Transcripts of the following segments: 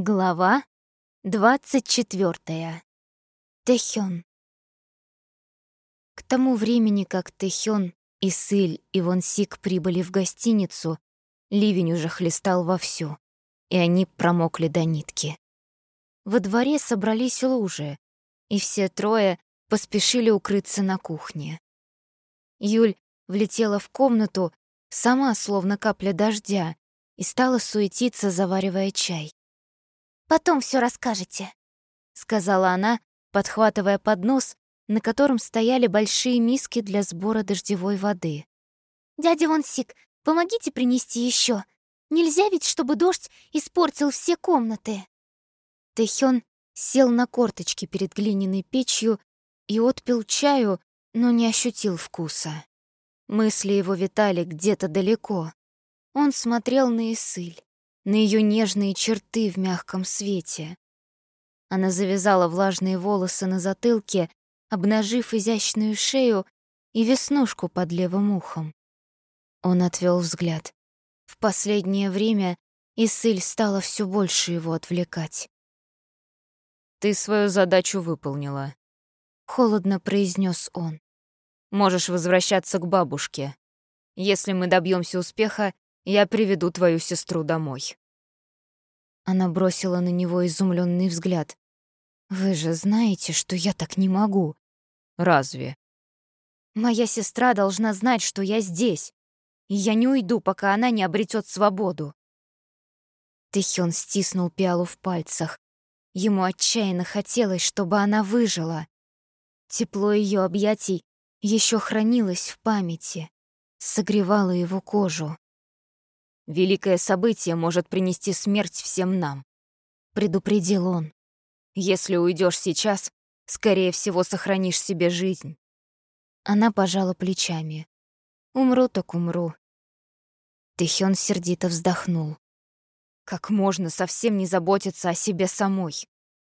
Глава 24. Тэхён. К тому времени, как Тэхён и Сыль и Вонсик прибыли в гостиницу, ливень уже хлестал вовсю, и они промокли до нитки. Во дворе собрались лужи, и все трое поспешили укрыться на кухне. Юль влетела в комнату, сама словно капля дождя, и стала суетиться, заваривая чай. Потом все расскажете», — сказала она, подхватывая поднос, на котором стояли большие миски для сбора дождевой воды. «Дядя Вонсик, помогите принести еще. Нельзя ведь, чтобы дождь испортил все комнаты». Тэхён сел на корточки перед глиняной печью и отпил чаю, но не ощутил вкуса. Мысли его витали где-то далеко. Он смотрел на Исыль на ее нежные черты в мягком свете. Она завязала влажные волосы на затылке, обнажив изящную шею и веснушку под левым ухом. Он отвел взгляд. В последнее время Исыль стала все больше его отвлекать. «Ты свою задачу выполнила», — холодно произнес он. «Можешь возвращаться к бабушке. Если мы добьемся успеха, я приведу твою сестру домой». Она бросила на него изумленный взгляд. «Вы же знаете, что я так не могу». «Разве?» «Моя сестра должна знать, что я здесь, и я не уйду, пока она не обретет свободу». Тэхён стиснул пиалу в пальцах. Ему отчаянно хотелось, чтобы она выжила. Тепло ее объятий еще хранилось в памяти, согревало его кожу. Великое событие может принести смерть всем нам», — предупредил он. «Если уйдешь сейчас, скорее всего, сохранишь себе жизнь». Она пожала плечами. «Умру так умру». Тэхён сердито вздохнул. «Как можно совсем не заботиться о себе самой?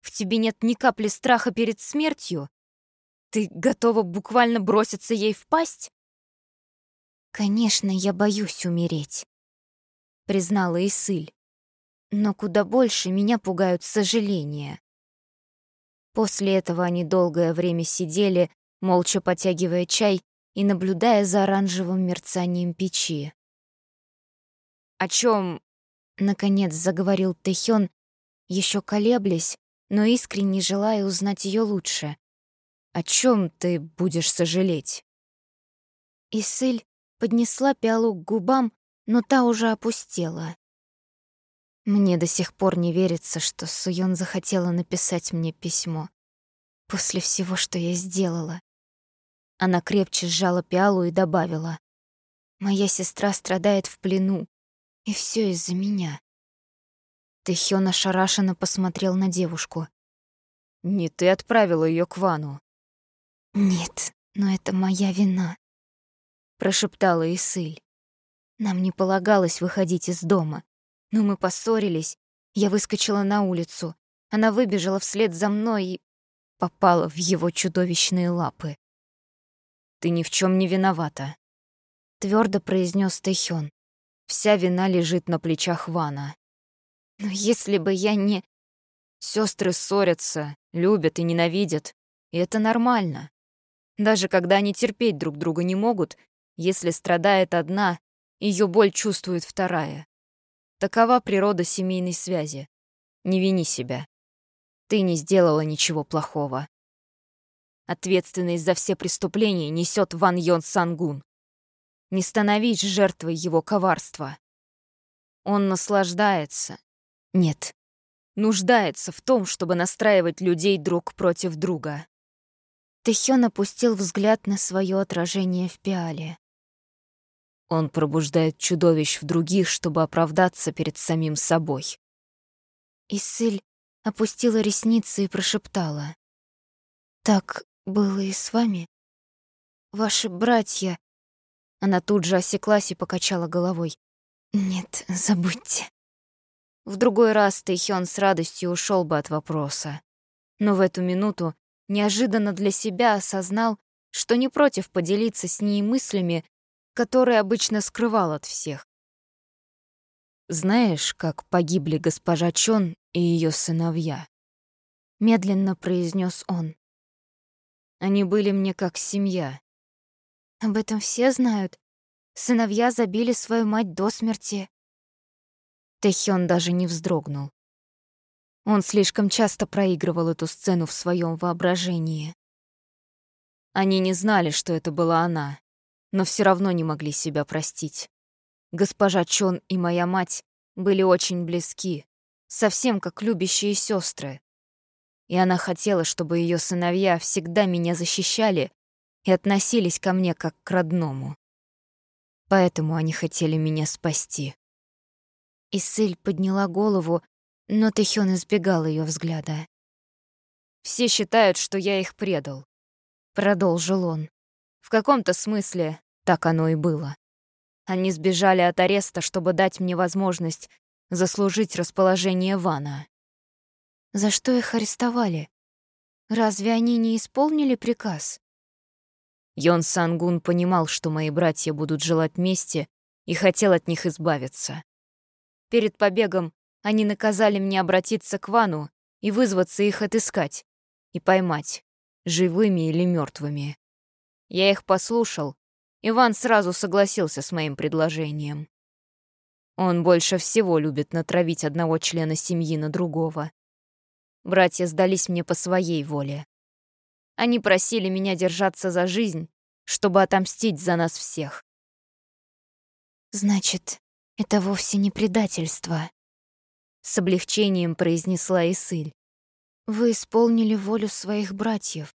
В тебе нет ни капли страха перед смертью? Ты готова буквально броситься ей в пасть?» «Конечно, я боюсь умереть», признала Исыль. Но куда больше меня пугают сожаления. После этого они долгое время сидели, молча потягивая чай и наблюдая за оранжевым мерцанием печи. «О чем? наконец заговорил Тэхён, еще колеблясь, но искренне желая узнать ее лучше. «О чем ты будешь сожалеть?» Исыль поднесла пиалу к губам, но та уже опустела. Мне до сих пор не верится, что Суён захотела написать мне письмо. После всего, что я сделала. Она крепче сжала пиалу и добавила. «Моя сестра страдает в плену, и все из-за меня». Тэхён ошарашенно посмотрел на девушку. «Не ты отправила ее к Вану?» «Нет, но это моя вина», — прошептала Исыль. Нам не полагалось выходить из дома. Но мы поссорились. Я выскочила на улицу. Она выбежала вслед за мной и попала в его чудовищные лапы. «Ты ни в чем не виновата», — твердо произнес Тэхён. «Вся вина лежит на плечах Вана». «Но если бы я не...» Сестры ссорятся, любят и ненавидят, и это нормально. Даже когда они терпеть друг друга не могут, если страдает одна, ее боль чувствует вторая. Такова природа семейной связи. Не вини себя. Ты не сделала ничего плохого. Ответственность за все преступления несет Ван Йон Сангун. Не становись жертвой его коварства. Он наслаждается. Нет, нуждается в том, чтобы настраивать людей друг против друга. Тэхён опустил взгляд на свое отражение в пиале. Он пробуждает чудовищ в других, чтобы оправдаться перед самим собой. Исыль опустила ресницы и прошептала. «Так было и с вами? Ваши братья...» Она тут же осеклась и покачала головой. «Нет, забудьте». В другой раз Тэхён с радостью ушел бы от вопроса. Но в эту минуту неожиданно для себя осознал, что не против поделиться с ней мыслями, который обычно скрывал от всех. Знаешь, как погибли госпожа Чон и ее сыновья. Медленно произнес он. Они были мне как семья. Об этом все знают. Сыновья забили свою мать до смерти. Тэхён даже не вздрогнул. Он слишком часто проигрывал эту сцену в своем воображении. Они не знали, что это была она, но все равно не могли себя простить. Госпожа Чон и моя мать были очень близки, совсем как любящие сестры. И она хотела, чтобы ее сыновья всегда меня защищали и относились ко мне как к родному. Поэтому они хотели меня спасти. Исыль подняла голову, но Тэхён избегал ее взгляда. «Все считают, что я их предал», — продолжил он. «В каком-то смысле так оно и было. Они сбежали от ареста, чтобы дать мне возможность заслужить расположение Вана». «За что их арестовали? Разве они не исполнили приказ?» Йон Сангун понимал, что мои братья будут желать мести, и хотел от них избавиться. Перед побегом они наказали мне обратиться к Вану и вызваться их отыскать и поймать, живыми или мертвыми. Я их послушал, и Ван сразу согласился с моим предложением. Он больше всего любит натравить одного члена семьи на другого. Братья сдались мне по своей воле. Они просили меня держаться за жизнь, чтобы отомстить за нас всех. «Значит, это вовсе не предательство», — с облегчением произнесла Исыль. «Вы исполнили волю своих братьев».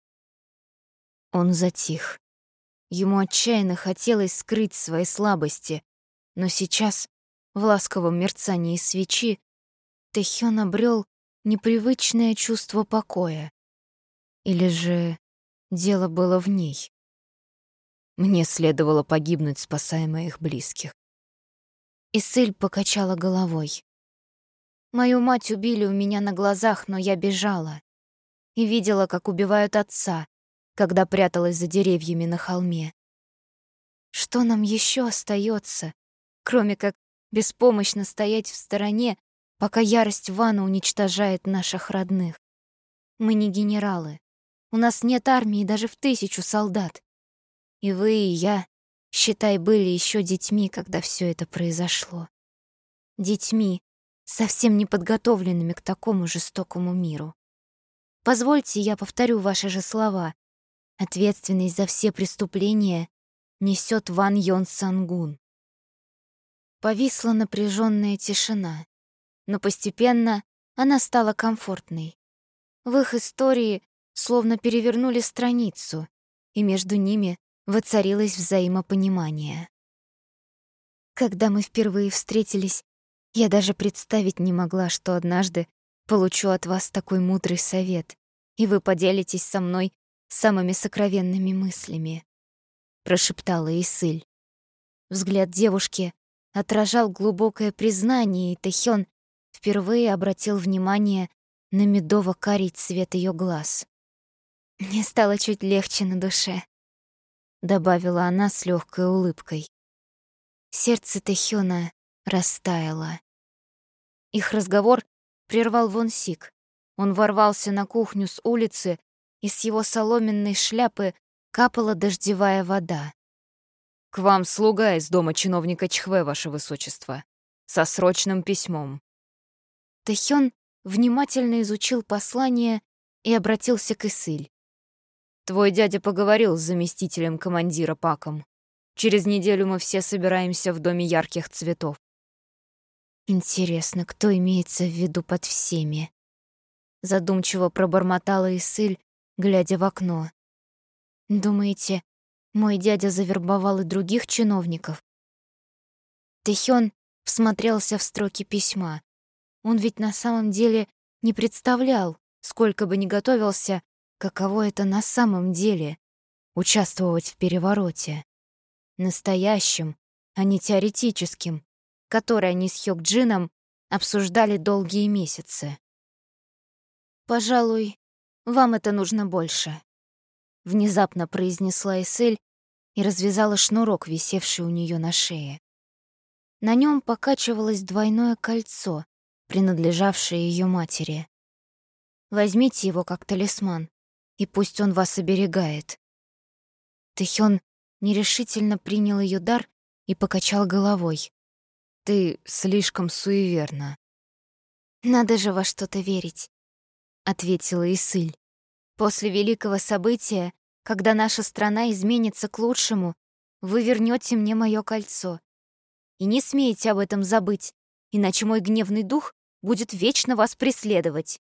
Он затих. Ему отчаянно хотелось скрыть свои слабости, но сейчас, в ласковом мерцании свечи, Тэхён обрел непривычное чувство покоя. Или же дело было в ней? Мне следовало погибнуть, спасая моих близких. Исыль покачала головой. Мою мать убили у меня на глазах, но я бежала. И видела, как убивают отца, когда пряталась за деревьями на холме. Что нам еще остается, кроме как беспомощно стоять в стороне, пока ярость Вана уничтожает наших родных? Мы не генералы, у нас нет армии даже в тысячу солдат. И вы, и я, считай, были еще детьми, когда все это произошло. Детьми, совсем не подготовленными к такому жестокому миру. Позвольте, я повторю ваши же слова. Ответственность за все преступления несет Ван Йон Сангун. Повисла напряженная тишина, но постепенно она стала комфортной. В их истории словно перевернули страницу, и между ними воцарилось взаимопонимание. Когда мы впервые встретились, я даже представить не могла, что однажды получу от вас такой мудрый совет, и вы поделитесь со мной самыми сокровенными мыслями, прошептала Исыль. Взгляд девушки отражал глубокое признание, и Тэхён впервые обратил внимание на медово-карий цвет ее глаз. Мне стало чуть легче на душе, добавила она с легкой улыбкой. Сердце Тэхёна растаяло. Их разговор прервал Вон Сик. Он ворвался на кухню с улицы, и с его соломенной шляпы капала дождевая вода. «К вам слуга из дома чиновника Чхве, ваше высочество, со срочным письмом». Тэхён внимательно изучил послание и обратился к Исыль. Твой дядя поговорил с заместителем командира Паком. Через неделю мы все собираемся в Доме ярких цветов. Интересно, кто имеется в виду под всеми? Задумчиво пробормотала Исыль, глядя в окно. Думаете, мой дядя завербовал и других чиновников? Тэхён всмотрелся в строки письма. Он ведь на самом деле не представлял, сколько бы ни готовился, каково это на самом деле — участвовать в перевороте. Настоящим, а не теоретическим, который они с Хёкджином обсуждали долгие месяцы. «Пожалуй, вам это нужно больше», — внезапно произнесла Эсель и развязала шнурок, висевший у нее на шее. На нем покачивалось двойное кольцо, принадлежавшее ее матери. Возьмите его как талисман, и пусть он вас оберегает. Тэхён нерешительно принял ее дар и покачал головой. «Ты слишком суеверна». «Надо же во что-то верить», — ответила Исыль. «После великого события, когда наша страна изменится к лучшему, вы вернете мне мое кольцо. И не смейте об этом забыть, иначе мой гневный дух будет вечно вас преследовать».